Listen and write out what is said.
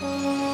Música